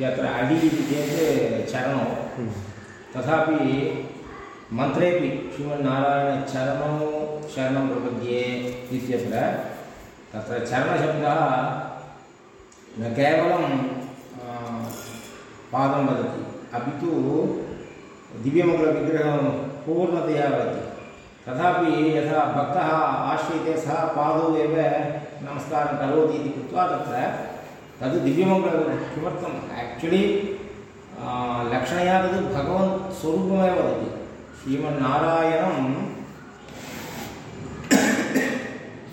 यत्र अडि इति चेत् चरणौ। तथापि मन्त्रेपि श्रीमन्नारायणचरणौ शरणं प्रपद्ये इत्यत्र तत्र चरणशब्दः न केवलं पादं वदति अपि तु दिव्यमङ्गलविग्रहं पूर्णतया वदति तथापि यथा भक्तः आश्रिते सः पादौ एव नमस्कारं करोति इति कृत्वा तत्र तद् दिव्यमङ्गलं किमर्थम् आक्चुलि लक्षणया तद् भगवन् स्वरूपमेव वदति। श्रीमन्नारायणं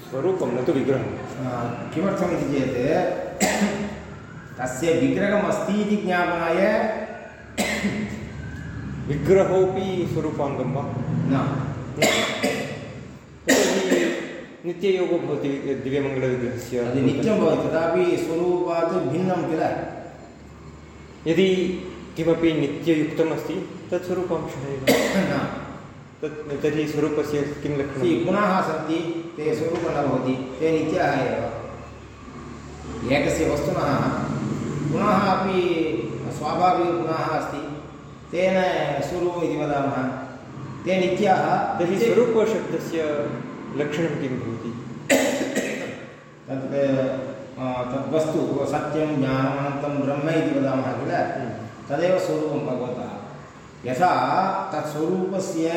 स्वरूपं न तु विग्रहं किमर्थमिति चेत् तस्य विग्रहमस्ति इति ज्ञापनाय विग्रहोऽपि स्वरूपाङ्गं वा? न। नित्ययोगो भवति दिव्यमङ्गलविग्रहस्य नित्यं भवति तथापि स्वरूपात् भिन्नं किल यदि किमपि नित्ययुक्तम् अस्ति तत् स्वरूपांशः एव। न तत् तर्हि स्वरूपस्य किं लक्षणं गुणाः सन्ति ते स्वरूपं न भवति ते नित्याः एव। एकस्य वस्तुनः गुणाः अपि स्वाभाविकगुणाः अस्ति तेन स्वरूपम् इति वदामः। ते नित्याः। तर्हि स्वरूपशब्दस्य लक्षणं किं भवति? तद् तद्वस्तु सत्यं ज्ञानम् अनन्तं ब्रह्म इति वदामः किल? तदेव स्वरूपं भगवतः। यथा तत्स्वरूपस्य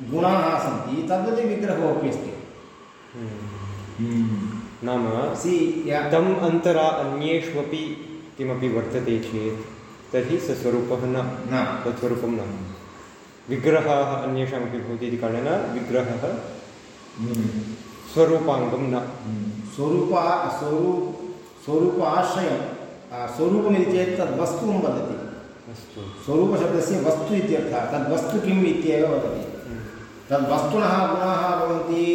गुणाः सन्ति तद्वत् विग्रहोऽपि अस्ति। नाम सि तम् अन्तरा अन्येष्वपि किमपि वर्तते चेत् तर्हि स स्वरूपः न। न। तत्स्वरूपं न। विग्रहाः अन्येषामपि भवति इति कारणेन विग्रहः स्वरूपाङ्गं न। स्वरूप स्वरूप स्वरूपाश्रयं स्वरूपमिति चेत् तद् वस्तुं वदति। अस्तु। स्वरूपशब्दस्य वस्तु इत्यर्थः तद्वस्तु किम् इत्येव वदति। तद्वस्तुनः गुणाः भवन्ति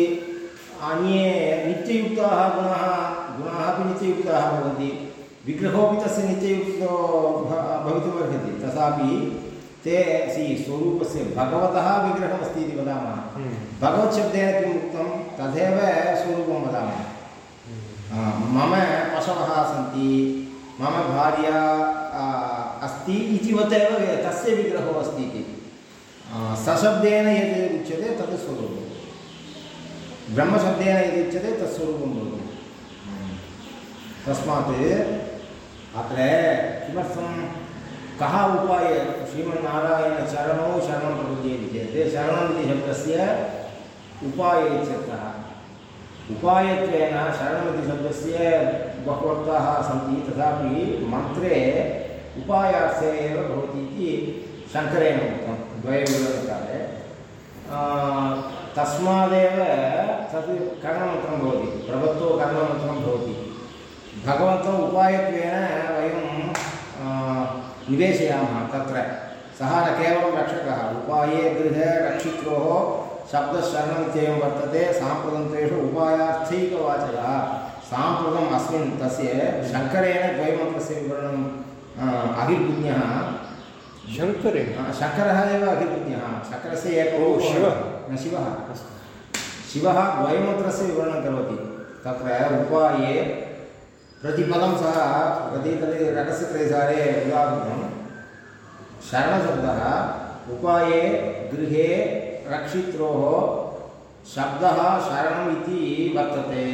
अन्ये नित्ययुक्ताः गुणाः गुणाः अपि नित्ययुक्ताः भवन्ति। तस्य नित्ययुक्तो भवितुमर्हति। तथापि ते सि स्वरूपस्य भगवतः विग्रहमस्ति इति वदामः। भगवच्छब्देन किम् उक्तं? तदेव स्वरूपं वदामः। आ, मम पशवः सन्ति मम भार्या अस्ति इतिवत् एव तस्य विग्रहो अस्ति इति। सशब्देन यद् उच्यते तद् स्वरूपं ब्रह्मशब्देन यद् उच्यते तत् स्वरूपं भवति। तस्मात् अत्र किमर्थं कः उपाय? श्रीमन्नारायणचरणौ शरणं इति चेत् शरणम् इति शब्दस्य उपाय इत्यर्थः उपायत्वेन शरणमिति शब्दस्य बहवर्थाः सन्ति। तथापि मन्त्रे उपायार्थे एव भवति इति शङ्करेण उक्तं। द्वयविवरणकाले तस्मादेव कर्णमन्त्रं भवति। प्रभत्तो कर्णमन्त्रं भवति। उपायत्वेन वयं निवेशयामः तत्र सः न केवलं रक्षकः उपाये गृहे रक्षित्रोः शब्दशरणमित्येवं वर्तते साम्प्रतं तेषु उपायार्थैकवाचकः साम्प्रतम् अस्मिन् तस्य शङ्करेण द्वयमन्त्रस्य विवरणम् अहिर्बुज्ञः शङ्करे शङ्करः एव अहिर्बुज्ञः शङ्करस्य एकः शिवः। न शिवः शिवः द्वयमन्त्रस्य विवरणं करोति। तत्र उपाये प्रतिपदं सः प्रतीतले रहस्यत्रयसारे उदाहरणं शरणशब्दः उपाये गृहे रक्षित्रोः शब्दः शरणम् इति वर्तते।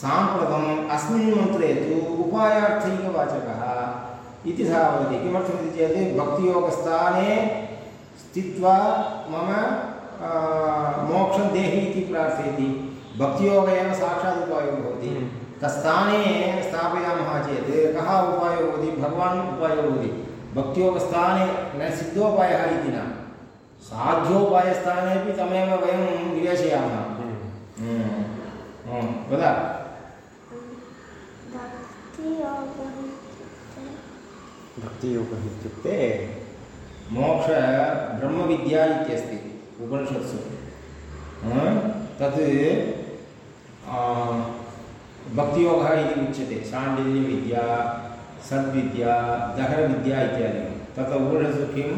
साम्प्रतम् अस्मिन् मन्त्रे तु उपायार्थैकवाचकः। इति सः वदति। किमर्थमिति चेत् भक्तियोगस्थाने स्थित्वा मम मोक्षं देहि इति प्रार्थयति। भक्तियोग एव साक्षात् उपायो भवति। तत्स्थाने स्थापयामः चेत् कः उपायो भवति भगवान् उपायो भवति भक्तियोगस्थाने न सिद्धोपायः इति न। साध्योपायस्थानेपि तमेव वयं निवेशयामः। हम्म. हम्म. वद। भक्तियोगः इत्युक्ते मोक्ष ब्रह्मविद्या इत्यस्ति उपनिषत्सु। तत् आ, भक्तियोगः इति उच्यते शाण्डिल्यविद्या सद्विद्या दहरविद्या इत्यादिकं तत्र उपनिषत्सु किं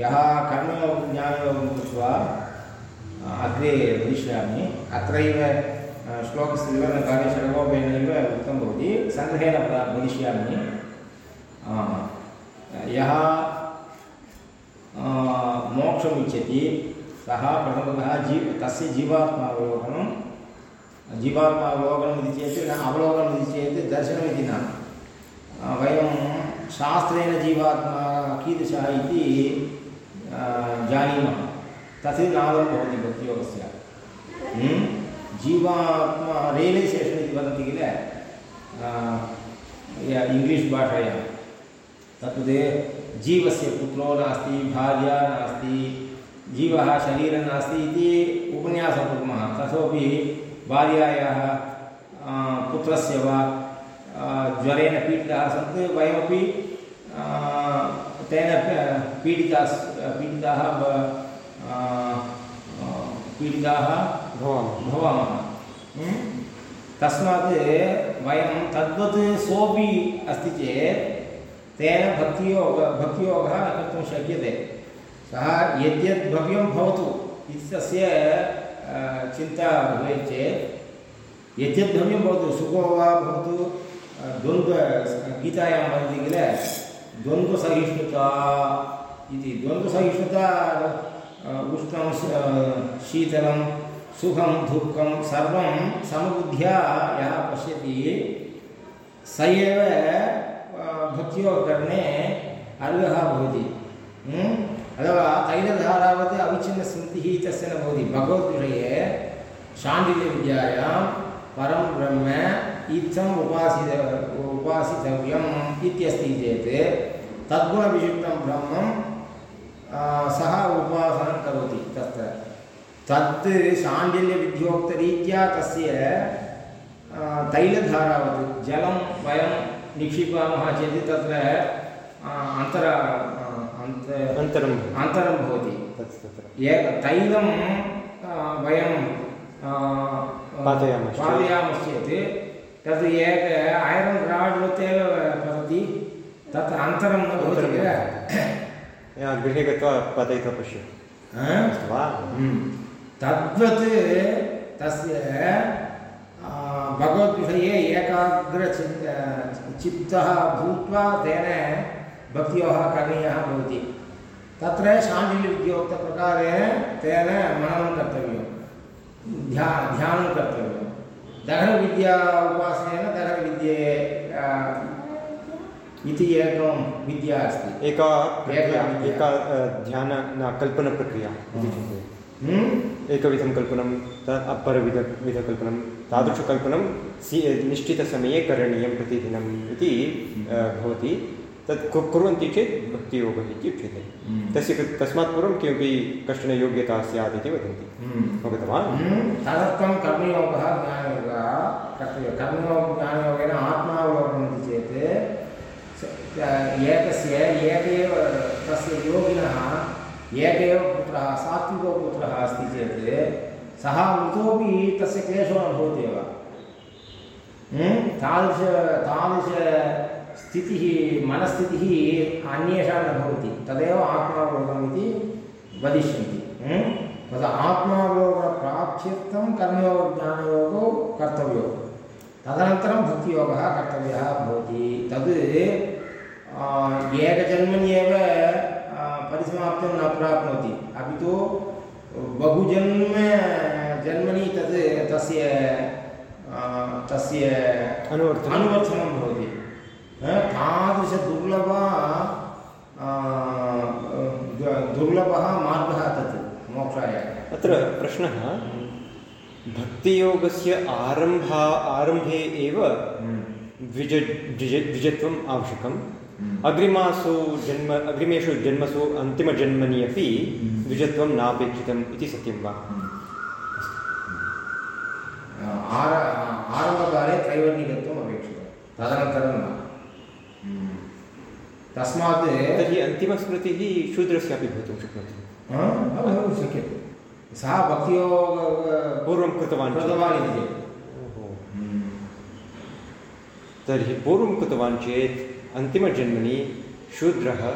यः कर्मयोगं, ज्ञानयोगं कृत्वा अग्रे वदिष्यामि। अत्रैव श्लोकस्य विवरणकाले षडगोपेनैव उक्तं भवति सङ्ग्रहेण वदिष्यामि। यः मोक्षम् इच्छति, सः प्रथमतः जी तस्य जीवात्मावलोकनं जीवात्मावलोकनम् इति चेत्, न अवलोकनम् इति चेत् दर्शनमिति न वयं शास्त्रेण जीवात्मा कीदृशः इति जानीमः। तत् नादं भवति भक्तियोगस्य। जीवात्मा रियलैसेशन् इति वदन्ति किल? इङ्ग्लिश् भाषायां। तत् जीवस्य पुत्रो नास्ति, भार्या नास्ति, जीवः शरीरं नास्ति इति उपन्यासं कुर्मः। तथोपि भार्यायाः पुत्रस्य वा ज्वरेण पीडिताः सन्ति वयमपि तेन पीडिता पीडिताः पीडिताः भवामः। भवामः। तस्मात् वयं तद्वत् सोपि अस्ति चेत् तेन भक्तियोग भक्तियोगः न कर्तुं शक्यते। सः यद्यद् भव्यं भवतु इति तस्य चिन्ता भवेत् चेत् यद्यद् भव्यं भवतु सुखो वा भवतु द्वन्द्व गीतायां वदति किल द्वन्द्वसहिष्णुता इति द्वन्द्वसहिष्णुता उष्णं शीतलं सुखं दुःखं सर्वं समबुद्ध्या यः पश्यति स एव भक्त्योकरणे अर्हः भवति अथवा तैलधारावत् अविच्छिन्नस्मृतिः तस्य न भवति। भगवद्विषये शाण्डिल्यविद्यायां परं ब्रह्म इत्थम् उपासित, उपासितव्यम् इत्यस्ति चेत् तद्गुणविशिष्टं ब्रह्मं सः उपासनं करोति तत्र। तत् शाण्डिल्यविद्योक्तरीत्या तस्य तैलधारावत्, जलं, वयं निक्षिपामः चेत् तत्र अन्तर अन्तरम् अन्तरं भवति। एक तैलं वयं पातयामः पातयामश्चेत्। तद् एक ऐरन् राड् एव पतति तत् अन्तरं न भवति किल? गृहे गत्वा पातयित्वा पश्य वा? हम्म। तद्वत् तस्य भगवद्विषये एकाग्रचित् चित्तः भूत्वा तेन भक्तियोगः करणीयः भवति। तत्र शाण्डिल्यविद्योक्तप्रकारेण तेन मननं कर्तव्यं। ध्या ध्यानं कर्तव्यं। दहनविद्या उपासनेन दहनविद्ये इति एकं विद्या अस्ति। एका एका ध्यान न कल्पनप्रक्रिया चिन्तयति हम्म? एकविधं कल्पनं अपरविध विधकल्पनं तादृशकल्पनं सि निश्चितसमये करणीयं प्रतिदिनम् इति भवति। तत् कुर्वन्ति चेत् भक्तियोगः इति उच्यते। हम्म। तस्य तस्मात् पूर्वं किमपि कश्चन योग्यता स्यात् इति वदन्ति। हम्म। अवगतवान्? तदर्थं कर्मयोगः ज्ञानयोगः कर्मयोग ज्ञानयोगेन आत्मावलोकनम् इति चेत् एकस्य एक एव तस्य योगिनः एक एव पुत्रः सात्विको पुत्रः अस्ति चेत् सः मृतोपि तस्य क्लेशो न एव तादृश तादृशस्थितिः मनस्थितिः अन्येषां न भवति। तदेव आत्मावलोकनम् इति वदिष्यन्ति। तद् आत्मावलोकनप्राप्त्यर्थं कर्मयोगज्ञानयोगो कर्तव्यो। तदनन्तरं भक्तियोगः कर्तव्यः भवति। तद् एकजन्मन्येव परिसमाप्तिं न प्राप्नोति। अपि तु बहुजन्म जन्मनि तत् तस्य तस्य अनुवर्तनं भवति। तादृशदुर्लभ दुर्लभः मार्गः तत् मोक्षाय। अत्र प्रश्नः भक्तियोगस्य आरम्भा आरम्भे एव हम्म। द्विज द्विज द्विजत्वम् आवश्यकं अग्रिमासु जन्म अग्रिमेषु जन्मसु अन्तिमजन्मनि अपि द्विजत्वं नापेक्षितम् इति सत्यं वा? आर आरम्भकाले त्रैवर्णिकत्वम् अपेक्षितं तदनन्तरं न तस्मात् तर्हि अन्तिमस्मृतिः शूद्रस्यापि भवितुं शक्नोति। शक्यते। सः भक्तियोग पूर्वं कृतवान् कृतवान् इति चेत्। तर्हि पूर्वं कृतवान् चेत् अन्तिमजन्मनि शूद्रः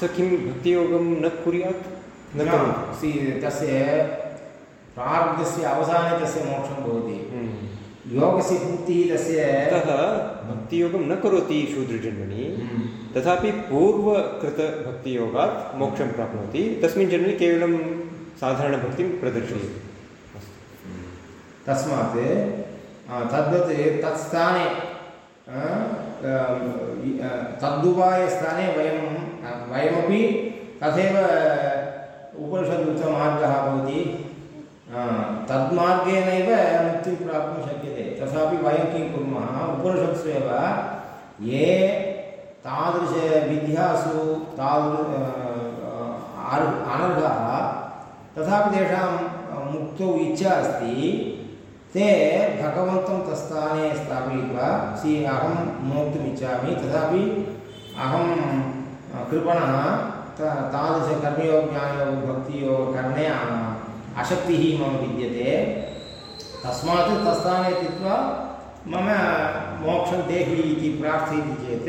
स किं भक्तियोगं न कुर्यात्? न सि तस्य प्रारब्धस्य अवसाने तस्य मोक्षं भवति। हम्म। योगस्य पूर्तिः तस्य अतः भक्तियोगं न करोति शूद्रजन्मनि। तथापि पूर्वकृतभक्तियोगात् मोक्षं प्राप्नोति। तस्मिन् जन्मनि केवलं साधारणभक्तिं प्रदर्शयति। तस्मात् तद्वत् तत्स्थाने तद्ुपायस्थाने वयं वयमपि तथैव उपनिषदुक्तमार्गः भवति। तद्मार्गेणैव मुक्तिं प्राप्तुं शक्यते तथापि वयं किं कुर्मः। उपनिषत्सु एव ये तादृशविद्यासु तादृ अनर्हाः, तथापि तेषां मुक्तौ इच्छा अस्ति, ते भगवन्तं तत्स्थाने स्थापयित्वा सि अहं मोक्तुमिच्छामि तथापि अहं कृपणः तादृशकर्मयोग ज्ञानयोग भक्तियोग करणे अशक्तिः मम विद्यते। तस्मात् तत्स्थाने स्थित्वा मम मोक्षं देहि इति प्रार्थयति चेत्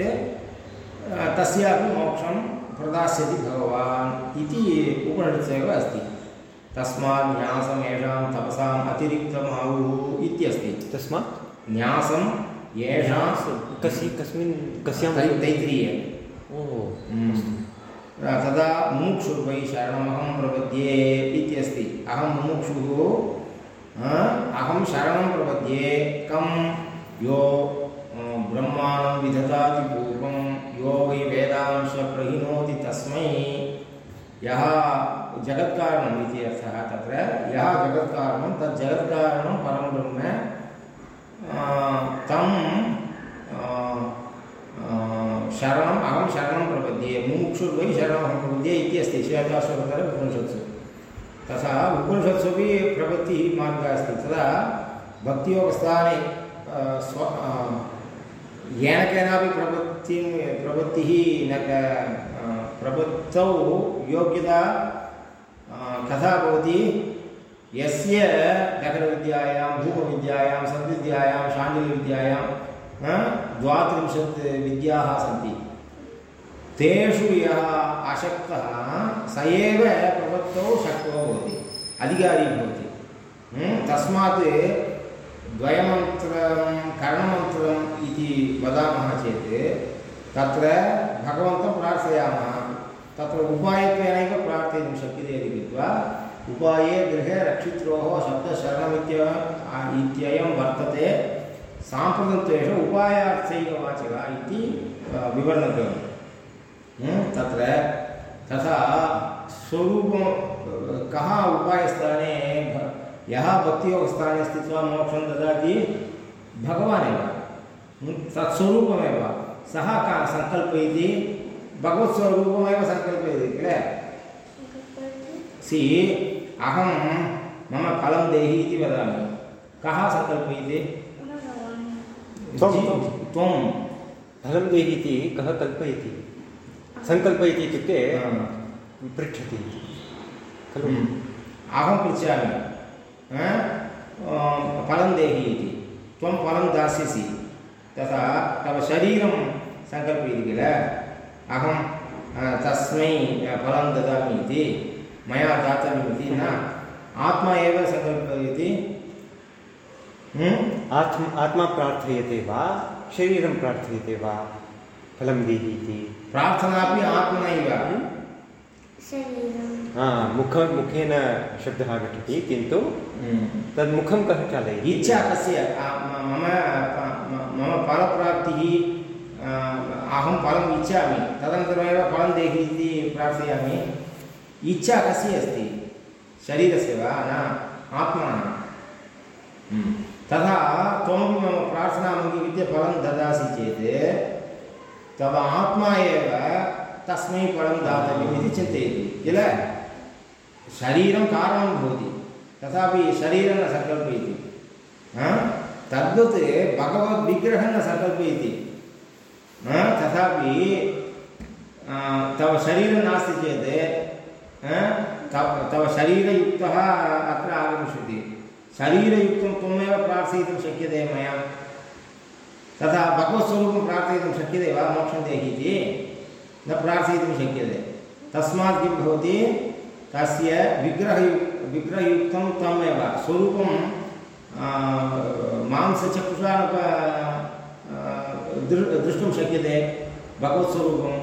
तस्यापि मोक्षं प्रदास्यति भगवान् इति उपनिषत्सु एव अस्ति। तस्मात् न्यासम् येषां तपसाम् अतिरिक्तम् आहुः इत्यस्ति तस्मात्? न्यासं येषां कस्य कस्मिन् कस्यां तैत्रीय। ओ। तदा मुमुक्षुर्वै शरणमहं प्रपद्ये इत्यस्ति अहं मुमुक्षुः अहं शरणं प्रपद्ये, कं यो ब्रह्माणं विदधाति पूर्वं, यो वै वेदांश प्रहिणोति तस्मै। यः जगत्कारणम् इति अर्थः तत्र। यः जगत्कारणं, तत् जगत्कारणं परं ब्रह्म। तं शरणम्, अहं शरणं प्रपद्ये, मुमुक्षुर्वै शरणमहं प्रपद्ये इति अस्ति। श्वेताश्वतरे उपनिषत्सु तथा उपनिषत्सुपि प्रपत्तिः मार्गः अस्ति। तदा भक्तियोगस्थाने स्व येन केनापि प्रपत्तिं प्रपत्तिः न प्रबुद्धौ योग्यता कथा भवति। यस्य नगरविद्यायां, भूमविद्यायां संविद्यायां शाण्डिल्यविद्यायां द्वात्रिंशत् विद्याः सन्ति। तेषु यः अशक्तः स एव प्रपत्तौ शक्तो भवति, अधिकारी भवति। तस्मात् द्वयमन्त्रं, करणमन्त्रम् इति वदामः चेत् तत्र भगवन्तं प्रार्थयामः। तत्र उपायत्वेनैव प्रार्थयितुं शक्यते इति कृत्वा उपाये गृहे रक्षित्रोः शब्दशरणमित्य इत्ययं वर्तते। साम्प्रतं उपायार्थैकवाचकः इति विवर्णनं तत्र तथा स्वरूपं कः उपायस्थाने यः भक्तियोगस्थाने स्थित्वा मोक्षं ददाति भगवान् एव तत्स्वरूपमेव। सः का सङ्कल्पयति भगवत्स्वरूपमेव सङ्कल्पयति किल? सि अहं मम फलं देहि इति वदामि। कः सङ्कल्पयति त्वं। फलं देहि इति कः कल्पयति? सङ्कल्पयति इत्युक्ते पृच्छति खलु हम्म। अहं पृच्छामि फलं देहि इति त्वं फलं दास्यसि तथा तव शरीरं सङ्कल्पयति किल अहं तस्मै फलं ददामि इति मया दातव्यमिति न आत्मा एव सङ्कल्पयति आत्म आत्मा प्रार्थयते वा शरीरं प्रार्थयते वा फलं देहि इति प्रार्थनापि आत्मनैव मुख मुखेन शब्दः आगच्छति किन्तु तद् मुखं कः चालयति इच्छा कस्य? मम मम फलप्राप्तिः अहं फलम् इच्छामि। तदनन्तरमेव फलं देहि इति प्रार्थयामि। इच्छा कस्य अस्ति? शरीरस्य वा? न आत्मनः। हम्म। तथा त्वमपि मम प्रार्थनाम् अङ्गीकृत्य फलं ददासि चेत् तव आत्मा एव तस्मै फलं दातव्यम् इति चिन्तयति। किल? शरीरं कारणं भवति। तथापि शरीरं न सङ्कल्पयति। तद्वत् भगवद्विग्रहं न सङ्कल्पयति। तथापि तव शरीरं नास्ति चेत् तव तव शरीरयुक्तः अत्र आगमिष्यति। शरीरयुक्तं त्वमेव प्रार्थयितुं शक्यते मया। तथा भगवत्स्वरूपं प्रार्थयितुं शक्यते वा? मोक्षं देहि इति। न प्रार्थयितुं शक्यते। तस्मात् किं भवति? तस्य विग्रहयु विग्रहयुक्तं तमेव स्वरूपं मांसचक्षुषा द्रष्टुं शक्यते भगवत्स्वरूपं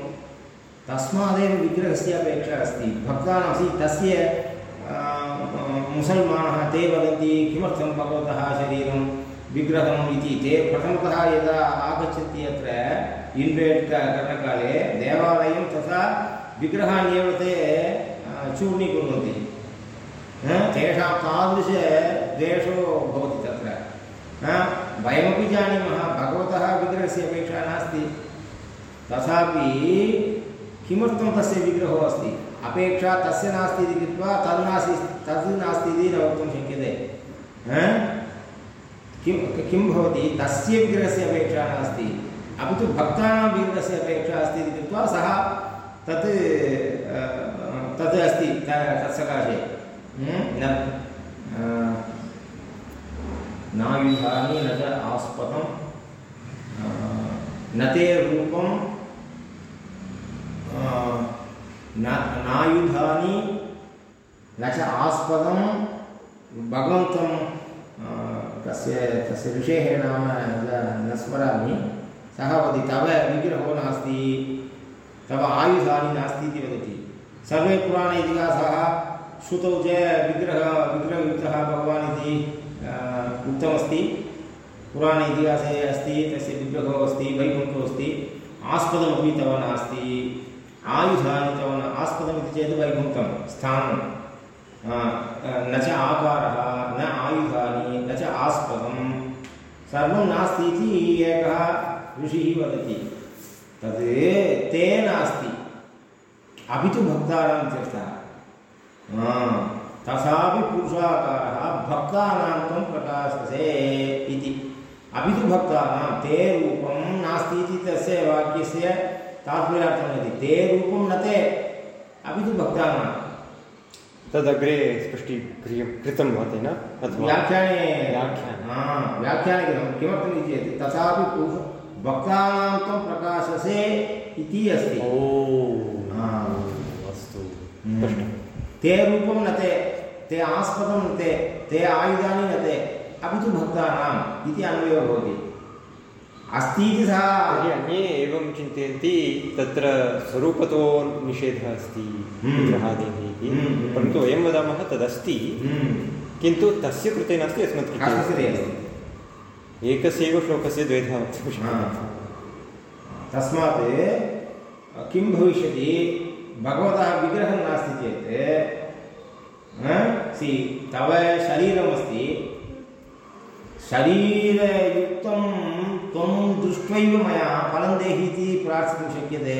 तस्मादेव विग्रहस्य अपेक्षा अस्ति। भक्तानां तस्य मुसल्मानः ते वदन्ति, किमर्थं भगवतः शरीरं? विग्रहम् इति ते प्रथमतः यदा आगच्छन्ति अत्र, इन्वेट् करणकाले, देवालयं तथा विग्रहान् एव ते चूर्णीकुर्वन्ति तेषां तादृशद्वेषो भवति तत्र। वयमपि जानीमः, भगवतः विग्रहस्य अपेक्षा नास्ति। तथापि किमर्थं तस्य विग्रहो अस्ति? अपेक्षा तस्य नास्ति इति कृत्वा तद् नास्ति तद् नास्ति इति न वक्तुं शक्यते। किं किं भवति? तस्य विग्रहस्य अपेक्षा नास्ति। अपि तु भक्तानां विग्रहस्य अपेक्षा अस्ति इति कृत्वा सः तत् तत् अस्ति तत्सकाशे न नायुधानि न च आस्पदं न ते रूपं नायुधानि न च आस्पदं, भगवन्तं तस्य तस्य ऋषेः नाम न स्मरामि। सः वदति, तव विग्रहो नास्ति, तव आयुधानि नास्ति इति वदति। सर्वे पुराण इतिहासः श्रुतौ च विग्रह विग्रहयुक्तः भगवान् इति उक्तमस्ति। पुराण इतिहासे अस्ति, तस्य विग्रहो अस्ति, वैकुण्ठो अस्ति, आस्पदमपि तव नास्ति। आयुधानि तव न, आस्पदमिति चेत् वैकुण्ठं स्थानं न च आकारः, न सर्वं नास्ति इति एकः ऋषिः वदति। तद् ते नास्ति। अपि तु भक्तानां इत्यर्थः तथापि पुरुषाकारः भक्तानां त्वं प्रकाशसे इति। अपि तु भक्तानां, ते रूपं नास्ति इति तस्य वाक्यस्य तात्पर्यार्थं वदति। ते रूपं न ते। अपि तु भक्तानां। तदग्रे स्पष्टीक्रियं कृतं भवति न? व्याख्याने व्याख्याने। व्याख्याने कृतं किमर्थम् इति चेत् तथापि पुरुष भक्तानां त्वं प्रकाशसे इति अस्ति। ओ अस्तु। हम्म। ते रूपं न ते ते आस्पदं न ते ते आयुधानि न ते अपि तु भक्तानाम् इति अन्वयो भवति। अस्ति इति सः अन्ये एवं चिन्तयन्ति तत्र स्वरूपतो निषेधः अस्ति हम्म। विग्रहादिः इति। हम्म, परन्तु वयं वदामः तदस्ति। किन्तु तस्य कृते नास्ति अस्मत् कृते एकस्यैव श्लोकस्य द्वेधा वक्तुं शक्यते तस्मात् किं भविष्यति? भगवतः विग्रहं नास्ति चेत् सि तव शरीरमस्ति। शरीरयुक्तं त्वं दृष्ट्वैव मया फलं देहि इति प्रार्थितुं शक्यते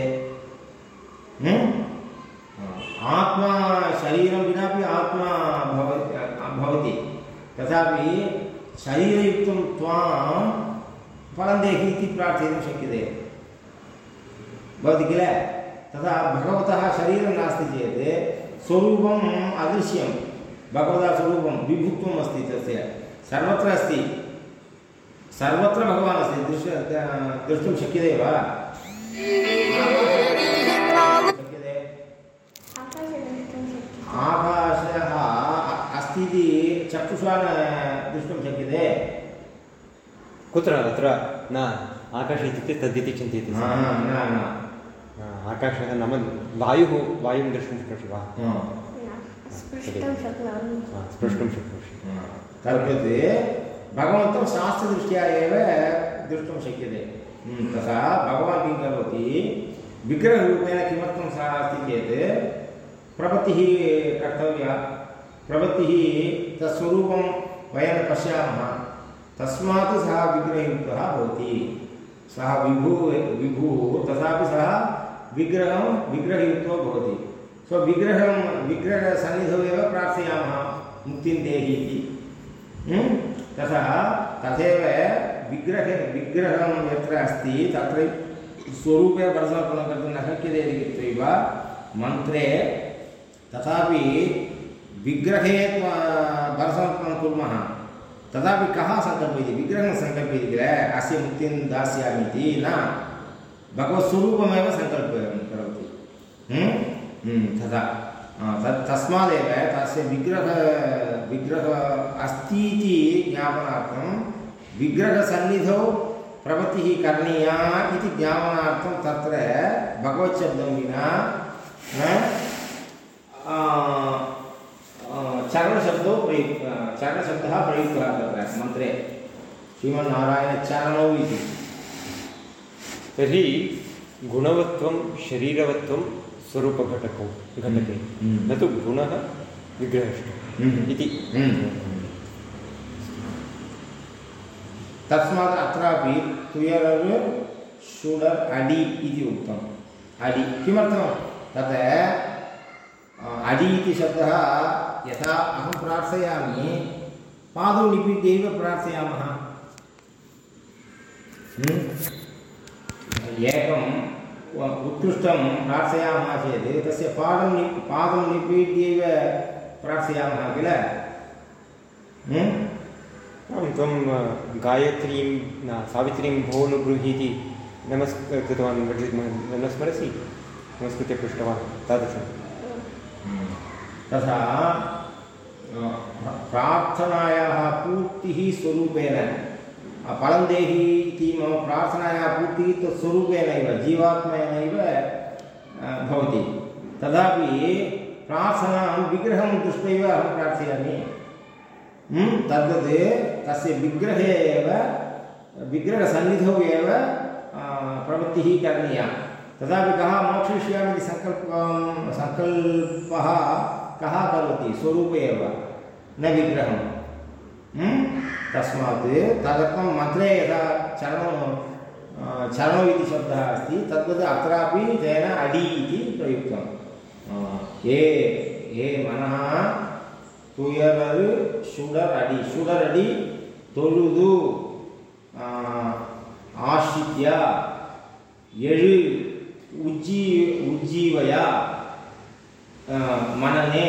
आत्मा शरीरं विनापि आत्मा भव भवति। तथापि शरीरयुक्तं त्वां फलं देहि इति प्रार्थयितुं शक्यते। भवति किल? तथा भगवतः शरीरं नास्ति चेत् स्वरूपम् अदृश्यं। भगवतः स्वरूपं विभुत्वम् अस्ति तस्य। सर्वत्र अस्ति। सर्वत्र भगवान् अस्ति। दृश्य द्रष्टुं शक्यते वा? आकाशः अस्ति इति चक्षुषा न द्रष्टुं शक्यते। कुत्र? अत्र? न आकाशः इत्युक्ते तद्दिति चिन्तयति। न न। आकाशः नाम वायुः वायुं द्रष्टुं शक्नोषि वा? स्पृष्टुं शक्नोषि। तद्वत् भगवन्तं शास्त्रदृष्ट्या एव द्रष्टुं शक्यते। तथा भगवान् किं करोति? विग्रहरूपेण किमर्थं सः अस्ति चेत् प्रवृत्तिः कर्तव्या, प्रवृत्तिः तत्स्वरूपं वयं पश्यामः। तस्मात् सः विग्रहयुक्तः भवति। सः विभुः विभुः, तथापि सः विग्रहं विग्रहयुक्तो भवति। सो विग्रहं, विग्रहसन्निधौ एव प्रार्थयामः, मुक्तिं देहि इति। तथा तथैव विग्रहे, विग्रहं यत्र अस्ति, तत्र स्वरूपे परसमर्पणं कर्तुं न शक्यते इति कृत्वैव मन्त्रे तथापि विग्रहे परसमर्पणं कुर्मः। तथापि कः सङ्कल्पयति विग्रहं सङ्कल्पयति किल? अस्य मुक्तिं दास्यामि इति न भगवत्स्वरूपमेव सङ्कल्पं करोति। तथा। तस्मादेव तस्य विग्रह, विग्रहः अस्ति इति ज्ञापनार्थं विग्रहसन्निधौ प्रवृत्तिः करणीया इति ज्ञापनार्थं तत्र भगवच्छब्दं विना चरणशब्दो प्रयुक् चरणशब्दः प्रयुक्तः तत्र मन्त्रे श्रीमन्नारायणचरणौ इति तर्हि गुणवत्वं शरीरवत्वं स्वरूपघटकौ घटके हम्म। न तु गुणः विग्रहश्च हम्म। इति। तस्मात् अत्रापि तुयरर् शुडर् अडि इति उक्तम् अडि किमर्थं? तत् अडि इति शब्दः यथा अहं प्रार्थयामि, पादौ निपीड्यैव प्रार्थयामः हम्म? एकम् उत्कृष्टं प्रार्थयामः चेत् तस्य पादं नि पादं निपीड्यैव प्रार्थयामः किल हम्म? त्वं गायत्रीं, न, सावित्रीं भो नुगृहीति नमस् कृतवान् न स्मरसि नमस्कृत्य पृष्टवान् तादृशं तथा प्रार्थनायाः पूर्तिः स्वरूपेण। फलं देहि इति मम प्रार्थनायाः पूर्तिः तत्स्वरूपेणैव जीवात्मेनैव भवति। तथापि प्रार्थनां विग्रहं दृष्ट्वैव अहं प्रार्थयामि। तद्वत् तस्य विग्रहे एव, विग्रहसन्निधौ एव प्रवृत्तिः करणीया। तथापि कः मोक्षयिष्यामि इति सङ्कल्पं सङ्कल्पः कः करोति स्वरूपे एव न विग्रहं तस्मात् तदर्थं मन्त्रे यथा चरणं चरणौ इति शब्दः अस्ति तद्वत् अत्रापि तेन अडि इति प्रयुक्तं ये ये मनः துயரரு சுடர் அடி சுடர் அடி தொழுது ஆஷித்யா எழு उज्जी, उज्जीवया मनने,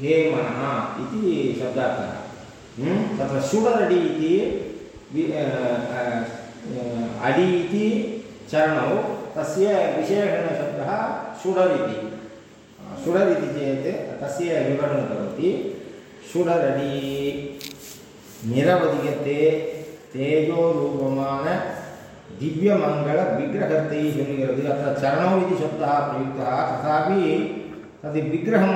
हे मनः इति शब्दार्थः। तत्र शुडरडि इति अडि इति चरणौ, तस्य विशेषणशब्दः शुडर् इति। शुडर् इति चेत् तस्य विवरणं करोति। शुडरडि निरवधिकते तेजोरूपमान दिव्य मंगल विग्रह चरणौ शब्द प्रयुक्त तथा तथापि तद् विग्रहं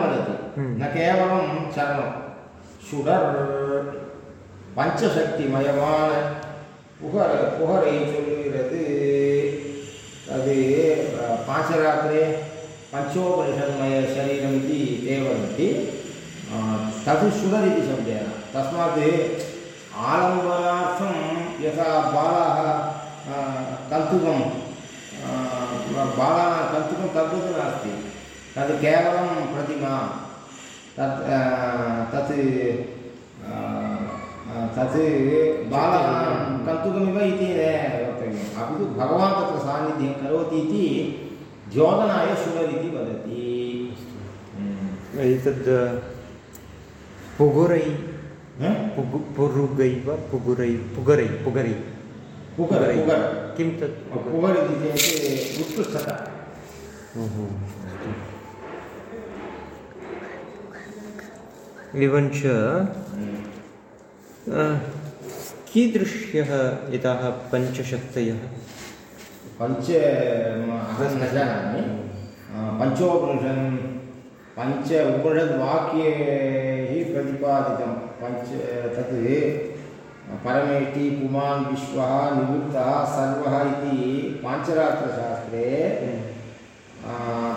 हम्म। न कवल चरण। शुडर पंचशक्तिमय पुहर पुहरै चोल्लिरत् तद् पाचरात्रे पञ्चोपनिषन्मय शरीरमिति ते वदन्ति। तत् शुडर् कौतुकं बालानां कौतुकं तद्वत् नास्ति। तद् केवलं प्रतिमा तत् तत् तत् बालानां कौतुकमिव इति वक्तव्यम्। अपि तु भगवान् तत्र सान्निध्यं करोति इति द्योतनाय इति वदति। एतद् पुगुरै पुगु पुरुगै वा पुगुरै पुगरै पुगरै। पुगर् पुगर् किं तत् पुगर् इति चेत् उत्कृष्टता। एवञ्च कीदृश्यः एताः पञ्चशक्तयः? पञ्च अहं न जानामि। पञ्चोपनिषन् पञ्च उपनिषद्वाक्यैः प्रतिपादितं। पञ्च तत् परमेष्टि पुमान् विश्वः निवृत्तः सर्वः इति पाञ्चरात्रशास्त्रे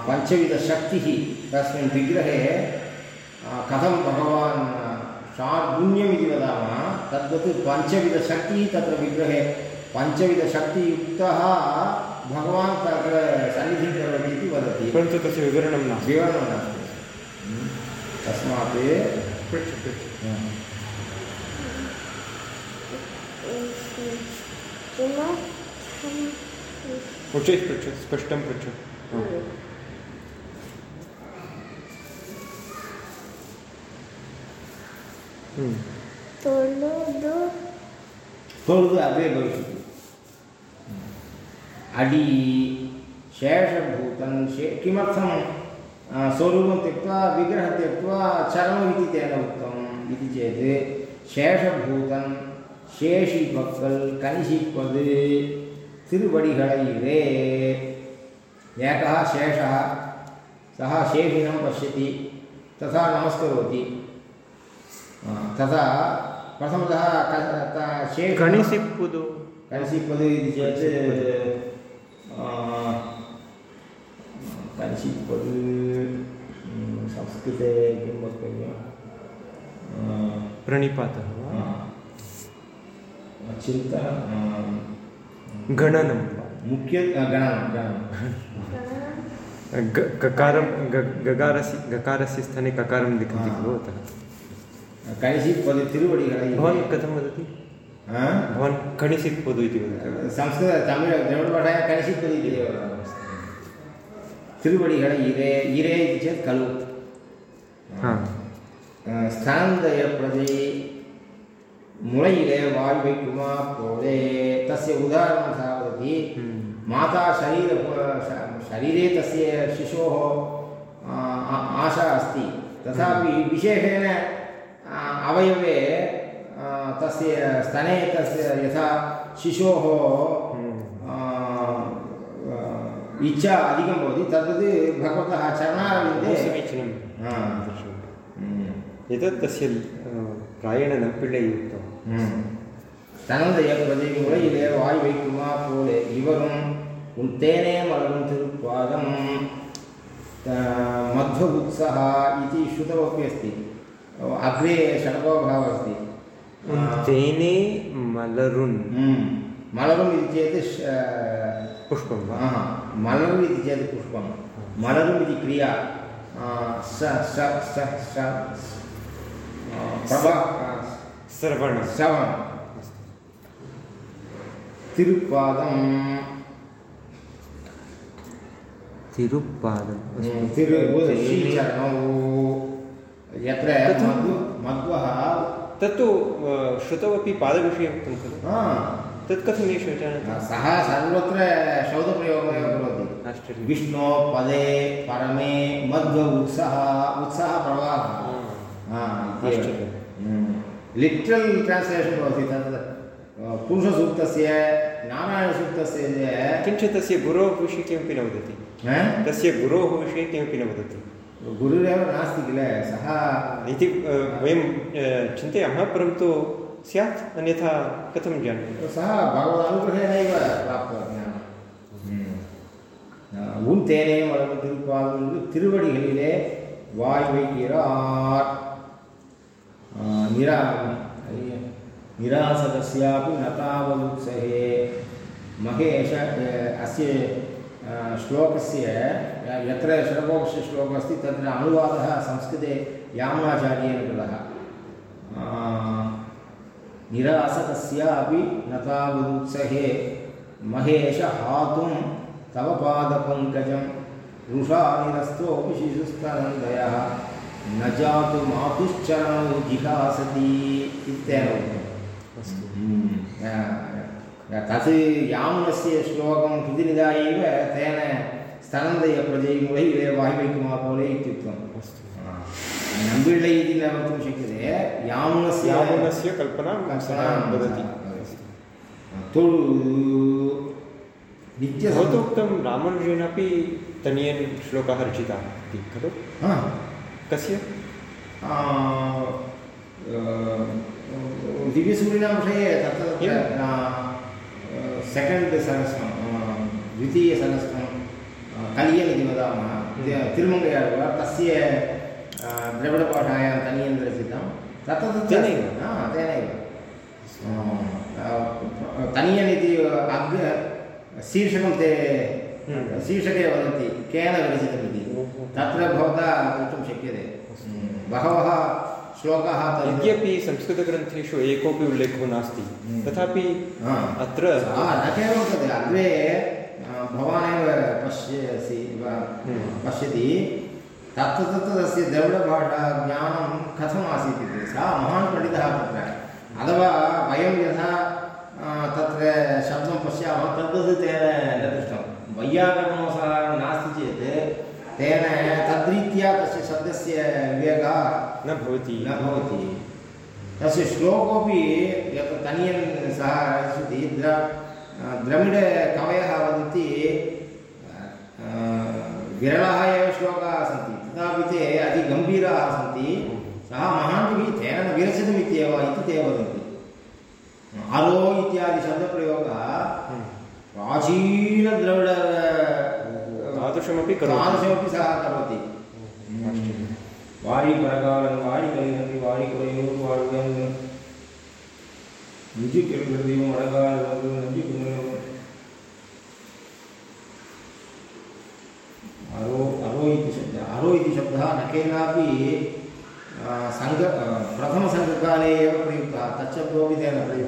पञ्चविधशक्तिः तस्मिन् विग्रहे कथं भगवान् षाड्गुण्यमिति वदामः तद्वत् पञ्चविधशक्तिः तत्र विग्रहे। पञ्चविधशक्तियुक्तः भगवान् तत्र सन्निधिं करोति इति वदति। परन्तु तस्य विवरणं नास्ति। विवरणं नास्ति। तस्मात् पृच्छेत् पृच्छ स्पष्टं पृच्छ తొలదు తొలదు అవే భవిష్యత్తు అడి శేషభూతం శే शेषूत शेषिपक्कल् कनिशिप्पद् तिरुवडिगळैरे एकः शेषः सः पश्यति तथा नमस्करोति। तथा प्रथमतः शेष कणिसिप्पुदु। कणिसिप्पद् इति चेत् कञ्चित् संस्कृते किं वक्तव्यं प्रणिपातः वा? चिंता अं, गणनं. मुख्य अं, गणनं गणनं. गकारं गकारस्य गकारस्य स्थाने ककारं लिखन्ति खलु अतः कैचित् पदे तिरुवडिगणः भवान् कथं वदति? भवान् कणिचित् पदु इति वदति. अं, संस्कृत तमिळ द्रविडभाषायां कणिचित् पदु इति तिरुवडिगण इरे इरे इति चेत् खलु. स्थानद्वयप्रदे मुळैले वायुवैकुमा पोले तस्य उदाहरणं सः वदति माता शरीर शरीरे तस्य शिशोः आशा अस्ति। तथापि विशेषेण अवयवे तस्य स्तने तस्य यथा शिशोः इच्छा अधिकं भवति। तद्वत् भगवतः चरणारविन्दे। समीचीनं। एतत् तस्य प्रायेण नम्पिळै उक्तं தனந்தைய பிரதி முறையிலே வாய் வைக்குமா போலே இவரும் உன் தேனே மலரும் திருப்பாதம் मध्व उत्सः इति श्रुतमपि अस्ति अग्रे षड्भवभावः अस्ति तेने मलरुन् मलरुम् इति चेत् पुष्पं वा मलरु इति चेत् पुष्पं मलरुम् इति क्रिया स स स स प्रभा श्रवणं श्रवणं तिरुपादं तिरुपादं तिरु यत्र मध्वः तत्तु श्रुतमपि पादविषये उक्तं खलु तत् जानाति सः सर्वत्र शब्दप्रयोगमेव करोति आश्चर्यं विष्णो पदे परमे मध्व उत्सः उत्सः प्रवाहः लिट्रल् ट्रान्स्लेशन् भवति तद् पुरुषसूक्तस्य नारायणसूक्तस्य किञ्च तस्य गुरोः विषये किमपि न वदति तस्य गुरोः विषये किमपि न वदति गुरुरेव नास्ति किल सः इति वयं चिन्तयामः परन्तु स्यात् अन्यथा कथं जानीमः सः भगवदनुग्रहेणैव प्राप्तवान् உன் தேனே வளரும் திருப்பாதம் என்று திருவடிகளிலே வாய் வைக்கிறார் निरा निरासदस्यापि न महेश अस्य श्लोकस्य यत्र षडकोपस्य श्लोकः अस्ति तत्र अनुवादः संस्कृते कृतः। महेश हातुं तव पादपङ्कजं रुषा निरस्तोऽपि शिशुस्तनन्दयः। न जातु मातुश्चरणौ जिहासति इत्येन उक्तं तत् यामुनस्य श्लोकं हृदिनिधाय एव तेन स्तनन्दयप्रजै मुलैरे वायुवैकुमा पोले इत्युक्तम्। नम्बिळ्ळै इति न वक्तुं शक्यते। यामुनस्य यामुनस्य कल्पनां कल्पनां वदति। तुळु नित्य उक्तं रामानुजेनापि तनियन् श्लोकाः रचिताः इति खलु? कस्य? दिव्यसूरिणां विषये तत्र सेकेण्ड् सहस्रं द्वितीयसहस्रं कलियन् इति वदामः। तिरुमङ्गयाळुवार् तस्य द्रविडभाषायां तनियन् रचितं तत्र तेनैव? तेनैव। तनियन् इति अग् शीर्षकं ते शीर्षके वदन्ति केन विरचितमिति। तत्र भवता द्रष्टुं शक्यते। बहवः श्लोकाः यद्यपि संस्कृतग्रन्थेषु एकोपि उल्लेखो नास्ति तथापि अत्र न केवलं तद् अग्रे भवानेव पश्यसि वा पश्यति तत्र तत्र तस्य द्रविडभाषा ज्ञानं कथम् आसीत् इति। सः महान् पण्डितः तत्र। अथवा वयं यथा तत्र शब्दं पश्यामः तद्वत् तेन न दृष्टं। वैयाकरणो सः नास्ति चेत् तेन तद्रीत्या रीत्या तस्य शब्दस्य विवेकः न भवति। न भवति। तस्य श्लोकोपि यत् तनियन् सः रचयति द्र द्रविडकवयः वदन्ति विरलाः एव श्लोकाः सन्ति। तथापि ते अतिगम्भीराः सन्ति। सः महान् कविः तेन न विरचितमित्येव इति ते वदन्ति। आरो इत्यादि शब्दप्रयोगः प्राचीनद्रविड तादृशमपि करोति। तादृशमपि सः करोति। वारिपरकालं वारिकलिहति वारिकुलयोर्वार्गं निजुकिरुहृदिं वडकालं नञ्जुकुन्दलं अरो अरो इति शब्दः अरो इति शब्दः न केनापि सङ्घ प्रथमसङ्घकाले एव प्रयुक्तः तच्छब्दोपि तेन प्रयुक्तः।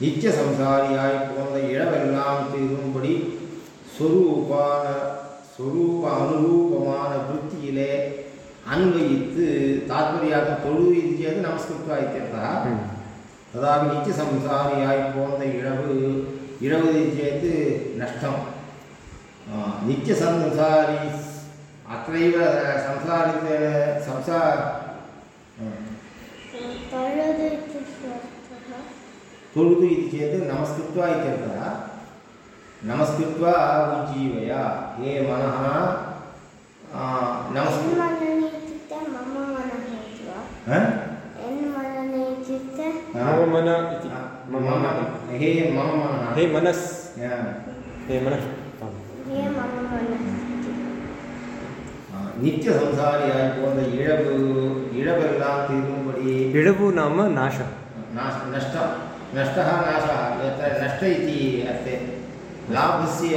நித்திய சம்சாரியாய் போன்ற இழவெல்லாம் தீரும்படி சொரூபான சொரூப அனுரூபமான விற்த்தியிலே அன்வயித்து தாத்பரியாக தொழு இது நமஸ்கிருத்வா இத்தியர்த்தா ததாபி நித்திய சம்சாரியாய் போன்ற இழவு இழவது சேத் நஷ்டம். நித்திய சம்சாரி அத்தைவ சம்சாரித்த சம்சா तुळुतु इति चेत् नमस्कृत्वा इत्यर्थः नमस्कृत्वा उज्जीवय हे मनः आ, नमस्कृ यन्मनने इत्युक्ते मम मनः इति वा हा? यन्मनने इत्युक्ते मम मन इति मम हे मम मनः हे मनस् हा. हे मनः आम्. ये मम मनः इति நித்திய சம்சாரியாய் போன்ற இழவு இழவெல்லாம் தீரும்படி इळवु नाम नाशः नाश नष्टं नष्टः नाशः यत्र नष्ट इति अर्थे लाभस्य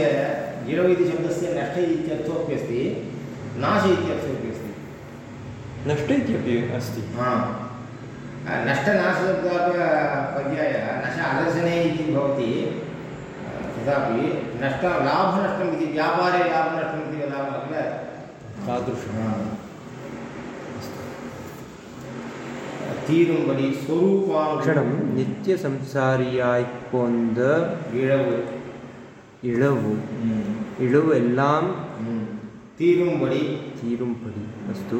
इळव इति शब्दस्य नष्ट इत्यर्थोपि अस्ति नाश इत्यर्थोपि अस्ति। नष्ट इत्यपि अस्ति। हा। नष्टनाशशब्दापपर्यायः नश अदर्शने इति भवति। तथापि नष्ट लाभनष्टम् इति व्यापारे लाभनष्टम् इति वदामः किल? तादृशं தீரும்படி சொரூபானுஷனம் நித்திய சம்சாரியாய் போந்த இழவு இழவு இழவு எல்லாம் தீரும்படி தீரும்படி. அஸ்து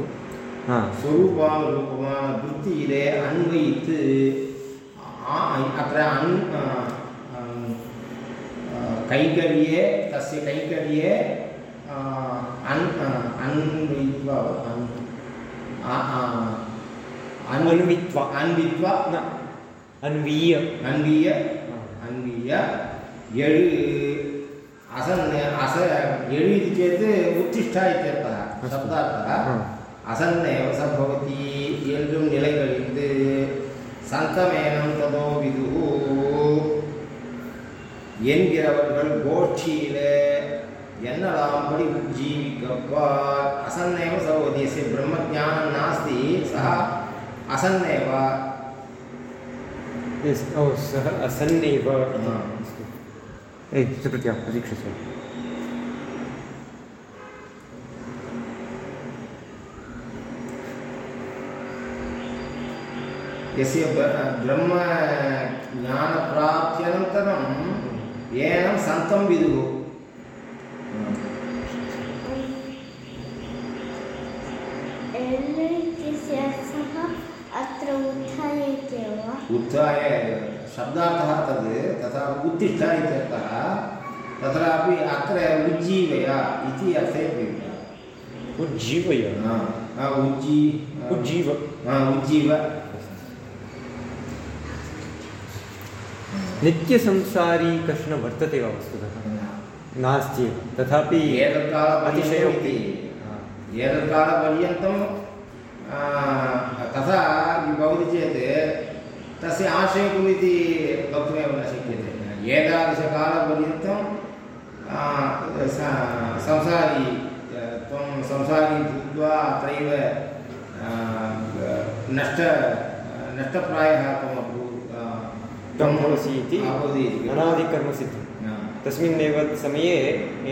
சொரூபான ரூபமான புத்தியிலே அன்வயித்து அத்த அன் கைகரியே தஸ்ய கைகரியே அன் அன்வயித்வா ಅನ್ವಿತ್ವ ಅನ್ವಿತ್ವ ನ ಅನ್ವೀಯ ಅನ್ವೀಯ ಅನ್ವೀಯ ಎಳು ಅಸನ್ ಅಸ ಎಳುವಿತಿ ಚೇತ್ ಉಚ್ಚಿಷ್ಟ ಇತ್ಯರ್ಥಃ ಶಬ್ದಾರ್ಥಃ ಅಸನ್ನೇವ ಸ ಭವತಿ ಎಂಟು ನಿಲೈಗಳಿಂದ சங்கமேனம் ததோ விது என்கிறவர்கள் கோஷ்டியில என்னதாம்படி உஜ்ஜீவிக்கப்பார் அசன்னேவ சகோதரியசிய பிரம்ம ஜானம் நாஸ்தி சா असन्नेव। ओ सः असन्नेव। इति हा। सुकृत्या प्रतीक्षस्व यस्य ब्रह्मज्ञानप्राप्त्यनन्तरं येन सन्तं विदुः एल् इत्यस्य अर्थः अत्र उत्थाय इत्येव वा उत्थाय शब्दार्थः तद् तथा उत्तिष्ठ इत्यर्थः तत्रापि अत्र उज्जीवय इति अर्थे प्रयुक्तः उज्जीवय? उज्जी उज्जीव। हा, उज्जीव। नित्यसंसारी कश्चन वर्तते वा वस्तुतः? नास्ति। एव तथापि एतत्कालपर्यन्तमिति एतत्कालपर्यन्तं तथा भवति चेत् तस्य आशयकम् इति वक्तुमेव न शक्यते। एतादृशकालपर्यन्तं संसारी त्वं संसारी भूत्वा अत्रैव नष्ट नष्टप्रायः त्वम् त्वं भवसि इति अनादिकर्मसिद्धं। तस्मिन्नेव समये